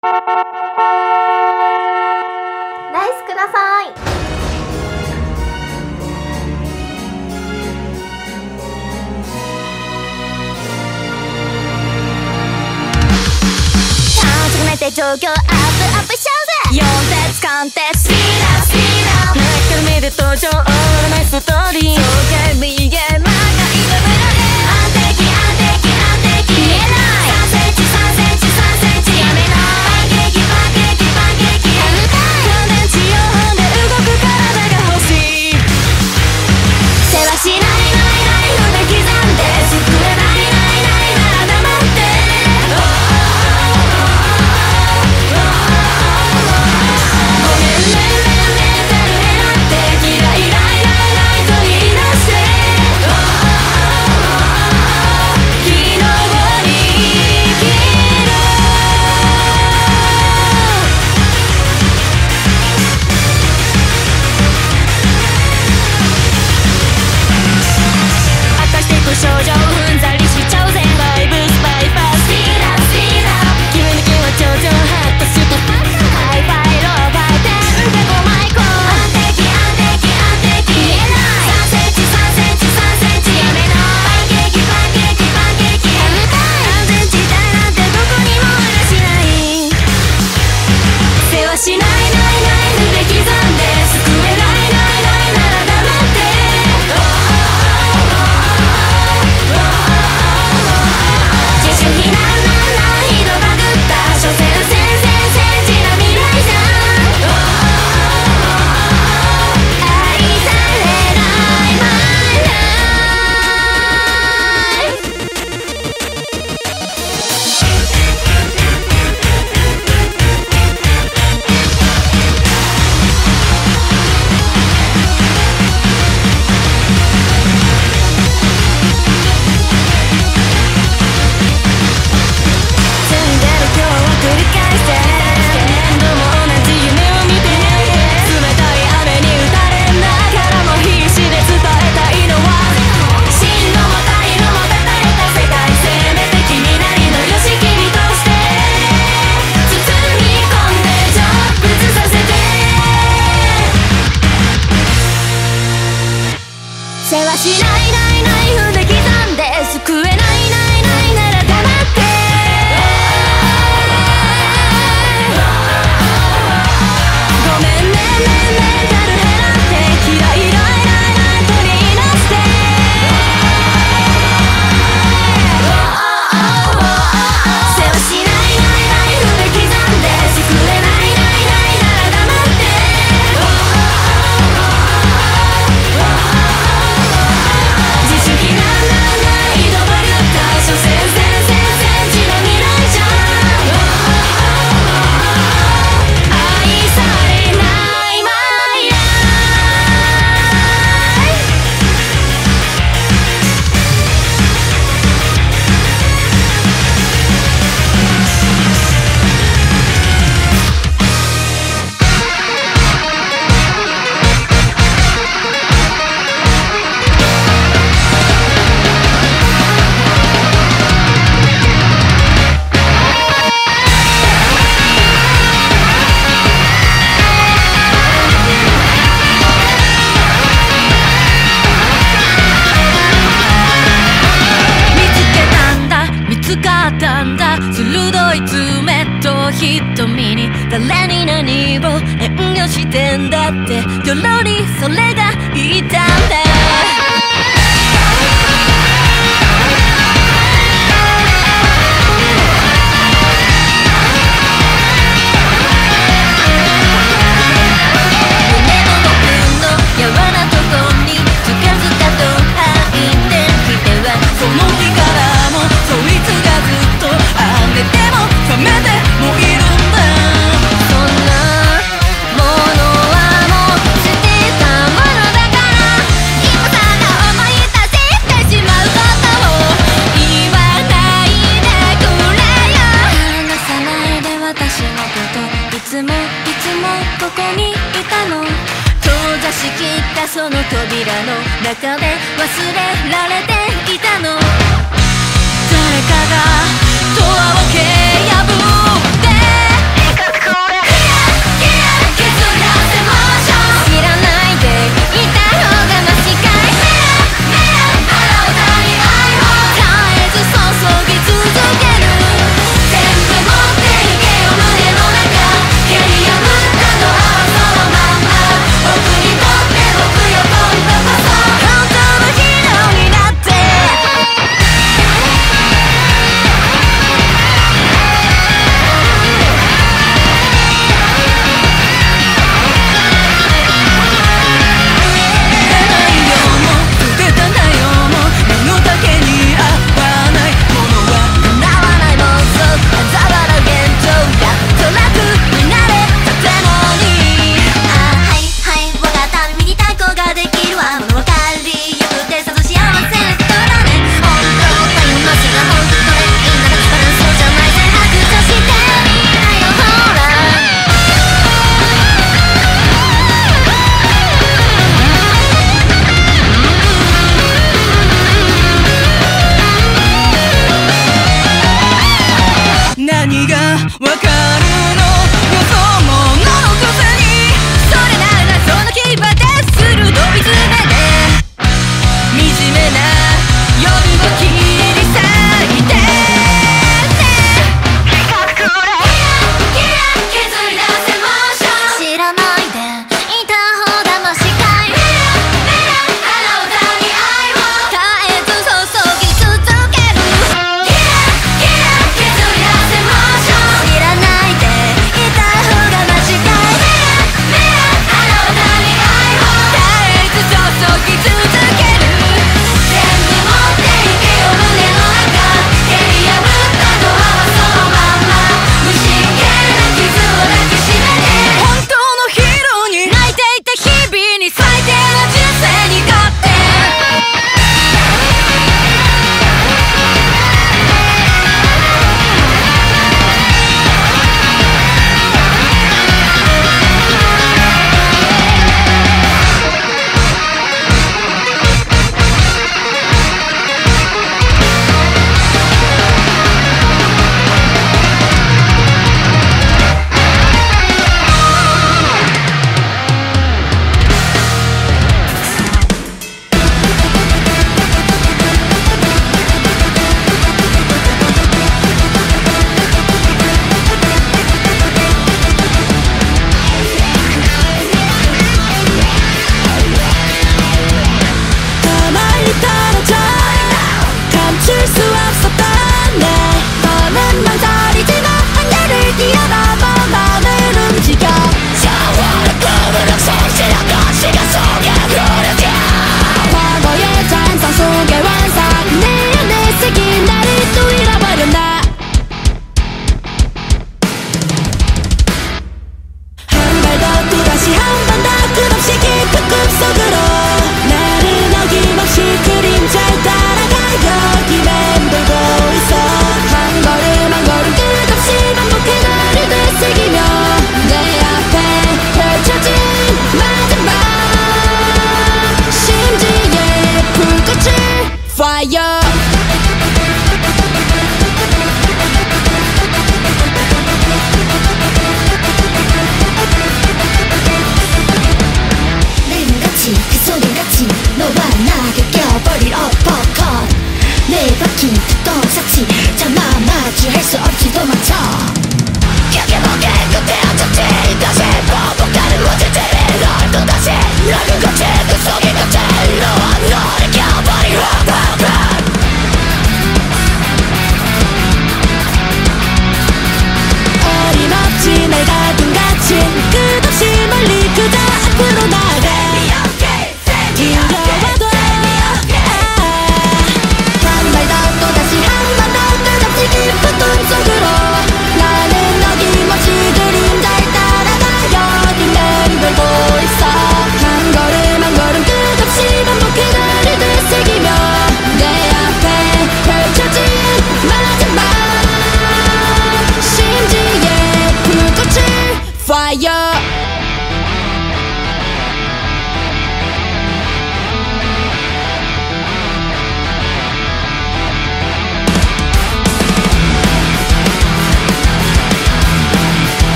ライスください。状況アップアップしちゃうぜ。4節鑑定スピースピーからオーイストーリー。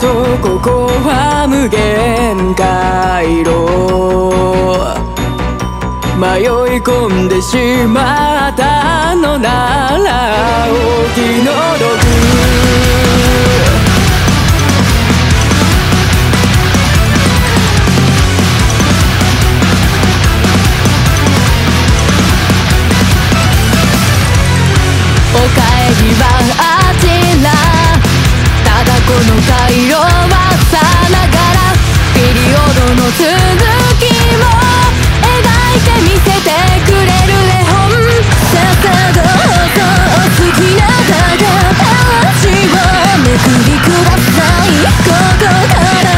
そここは無限回路。迷い込んでしまったのならお気の毒この回路はさながらピリオドの続きを描いてみせてくれる絵本。ささどうぞ好きなだけ話をめくりください。ここから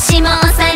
しも押さ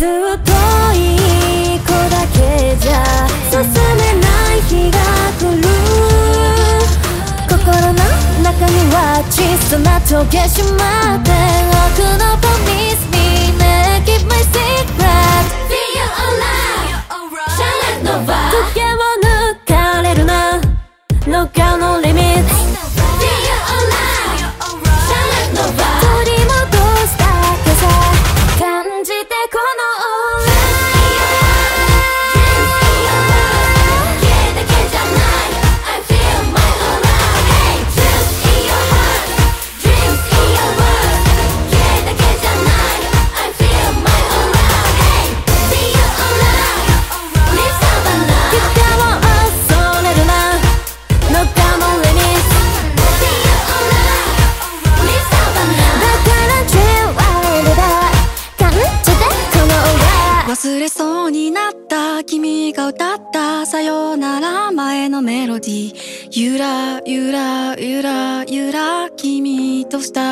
ずっといい子だけじゃ進めない日が来る心の中には小さな棘しまって奥の Promise me Keep my secret Feel alive シャレの v 時計を抜かれるな。Look asustar.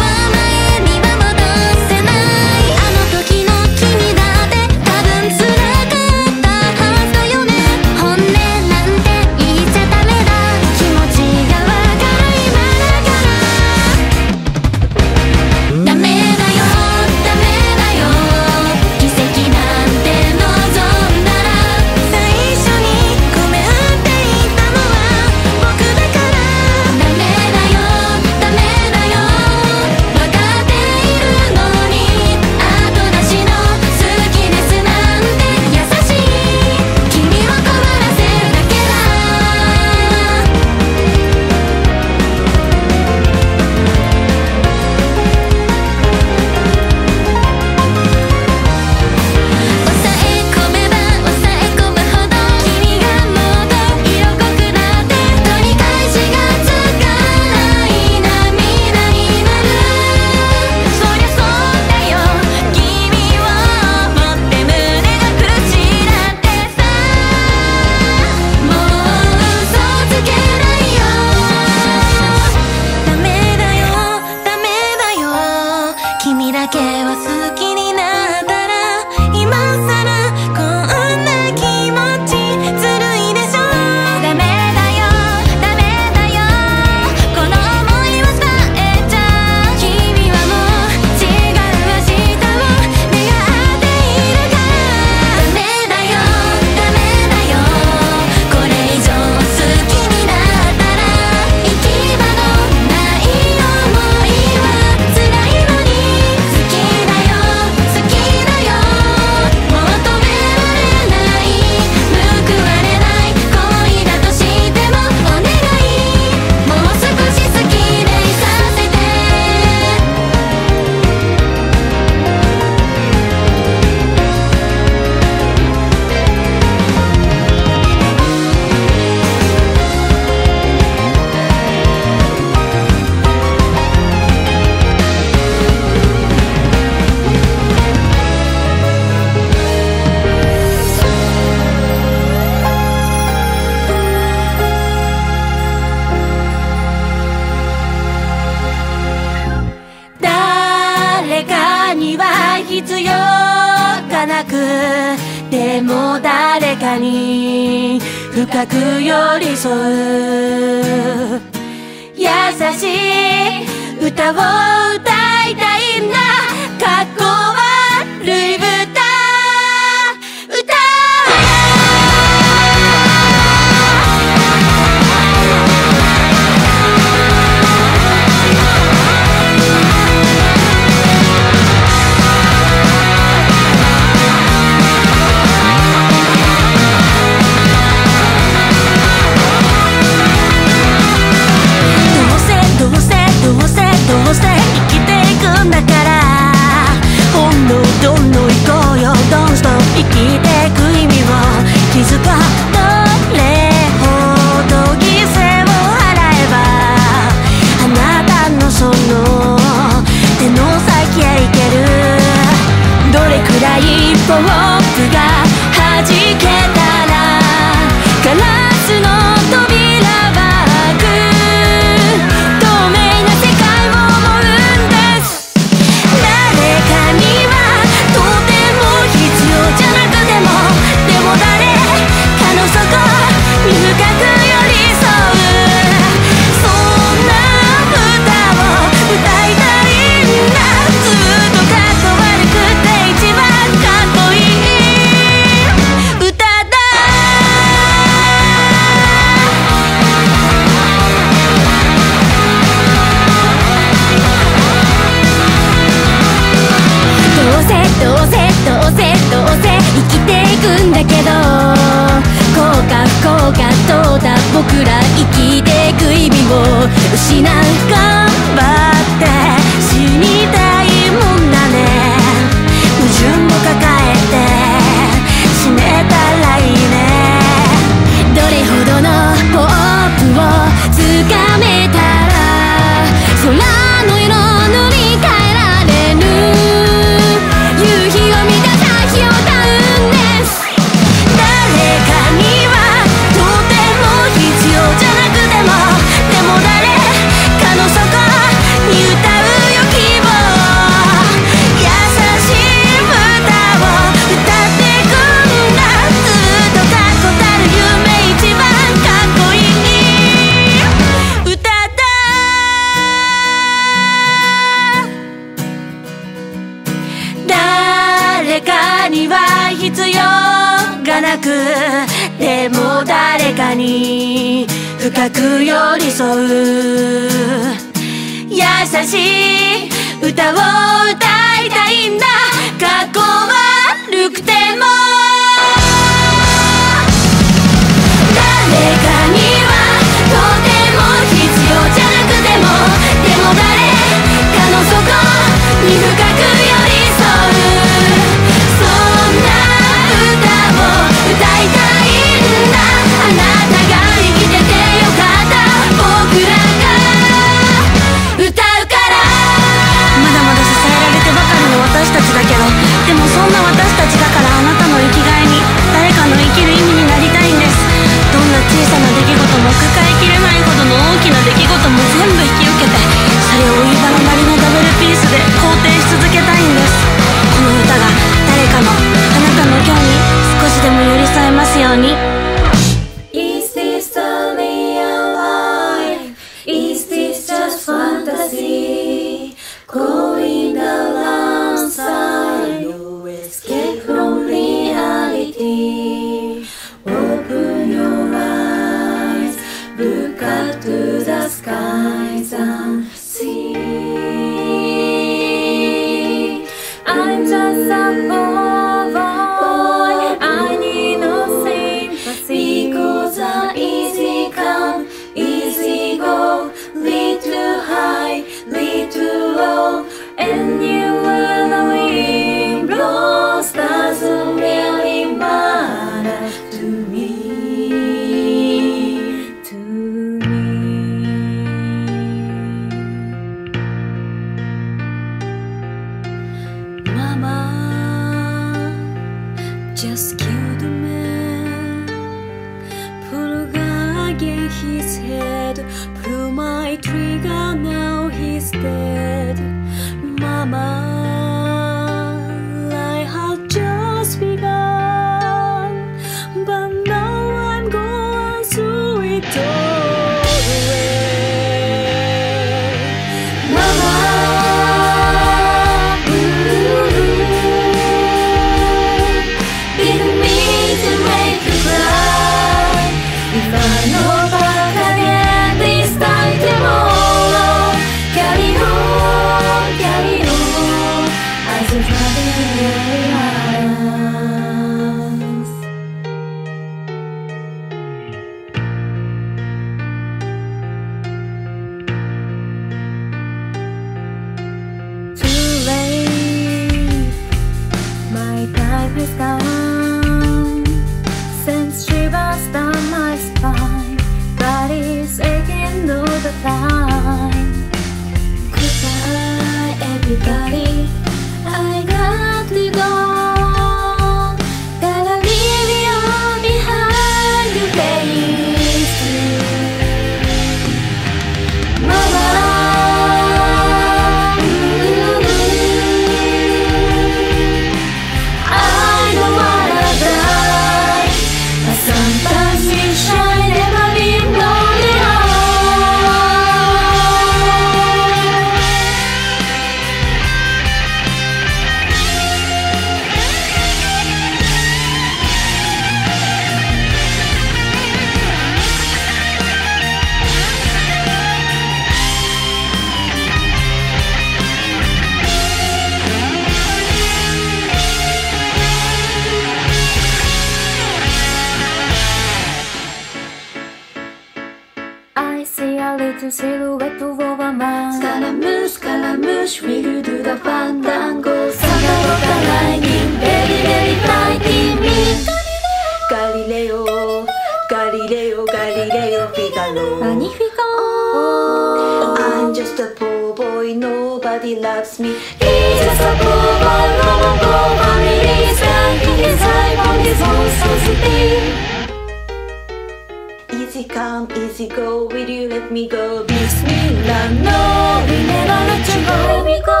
Easy come, easy go, will you let me go? Bismillah, no, we never let you go. Let me go.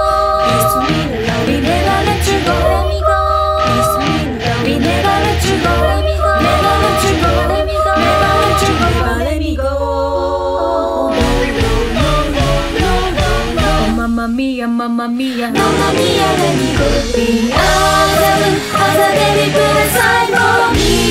Bismillah, we never let you go. Let me go. Bismillah. mia, mamma mia. Mamma mia, let me go. The other, other baby, but I know me.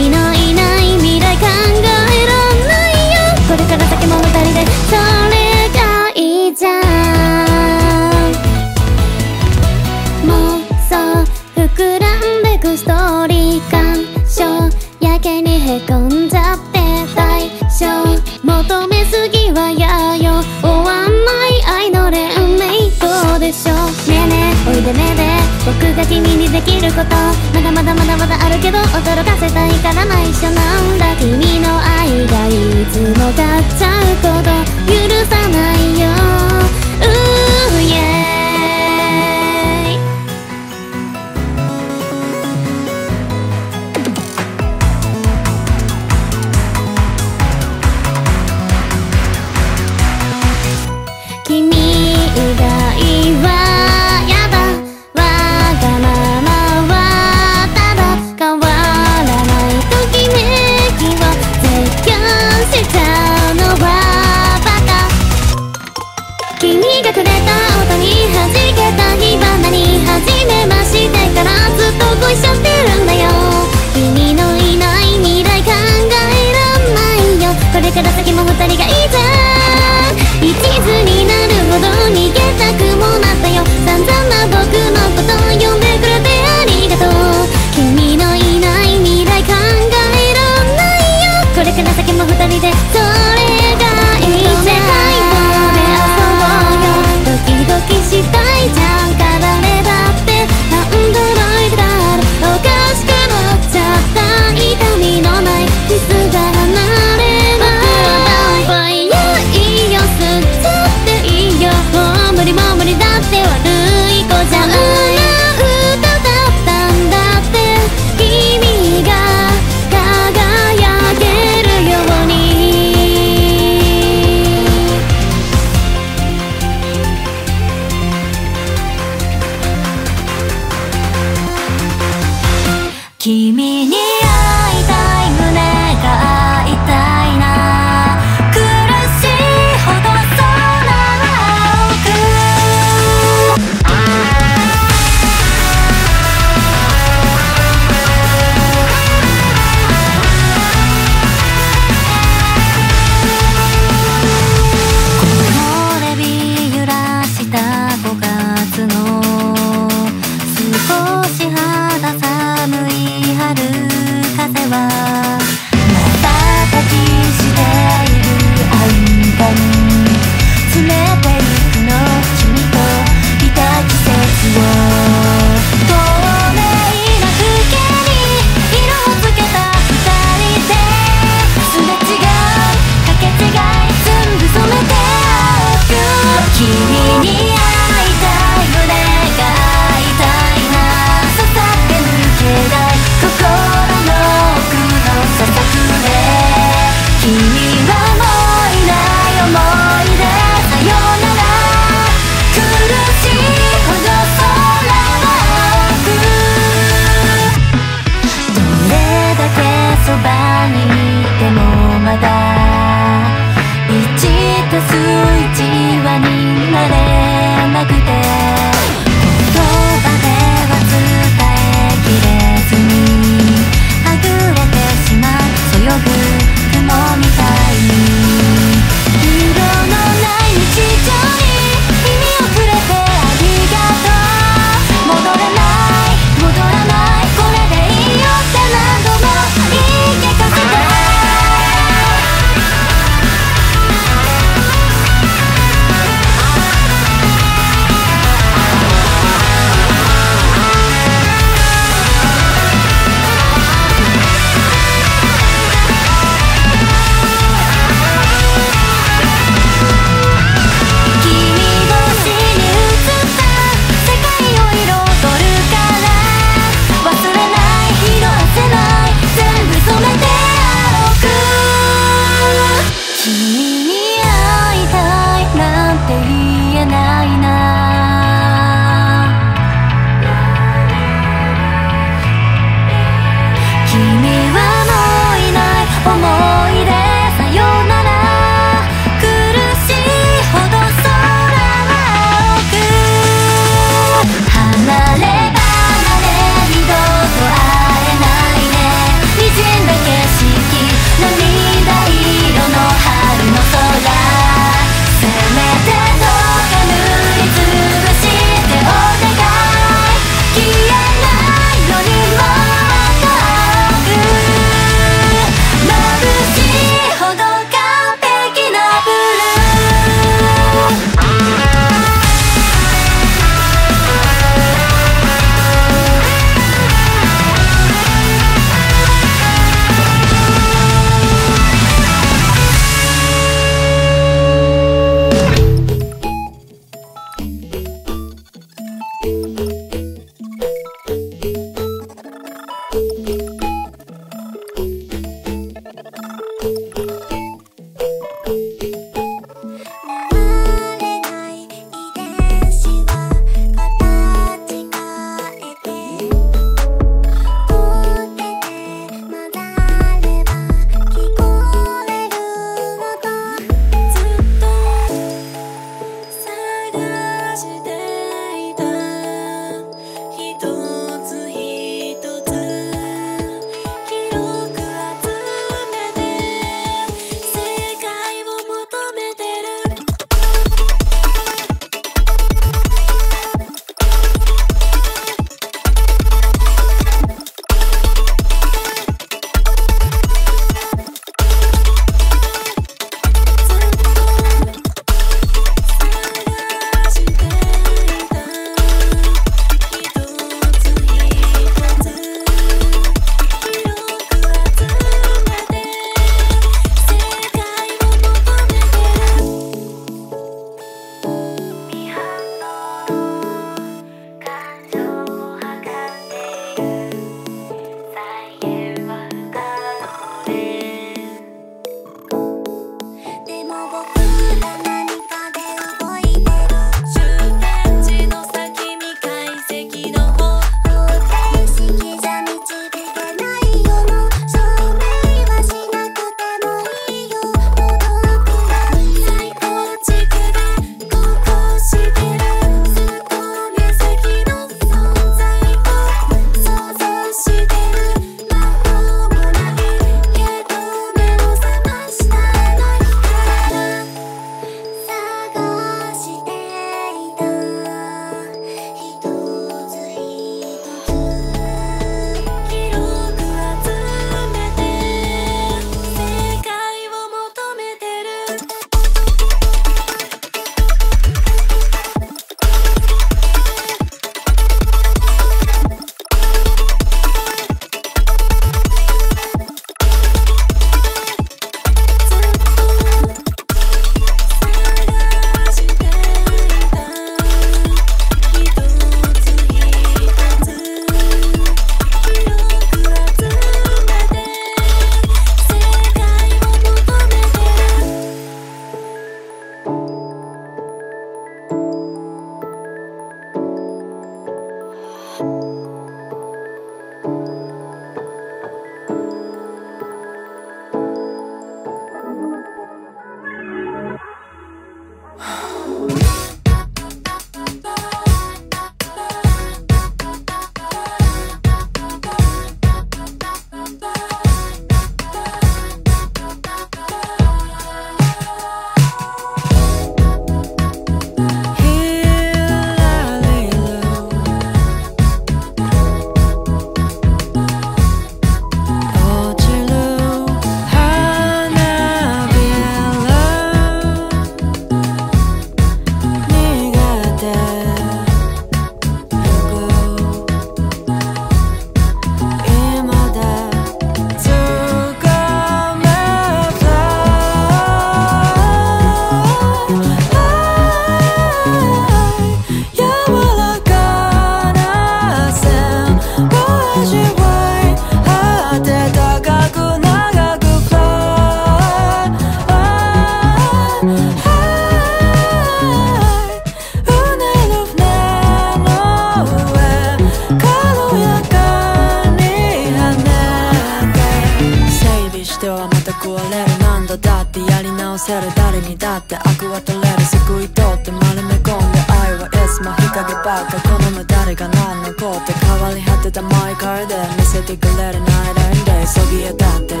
てはまた食れる。何度だってやり直せる。誰にだって悪は取れる。すくい取って丸め込んで。愛はエスマ日陰ばっか好む誰が何のこって。変わり果てたマイカーで見せてくれるナイランデそびえ立ってる。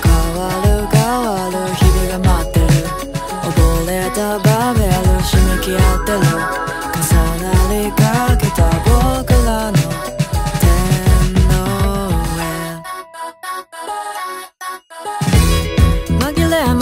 変わる変わる日々が待ってる。溺れたバーベル締め切ってる。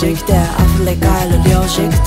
Musik, der Affenlegal und Joschik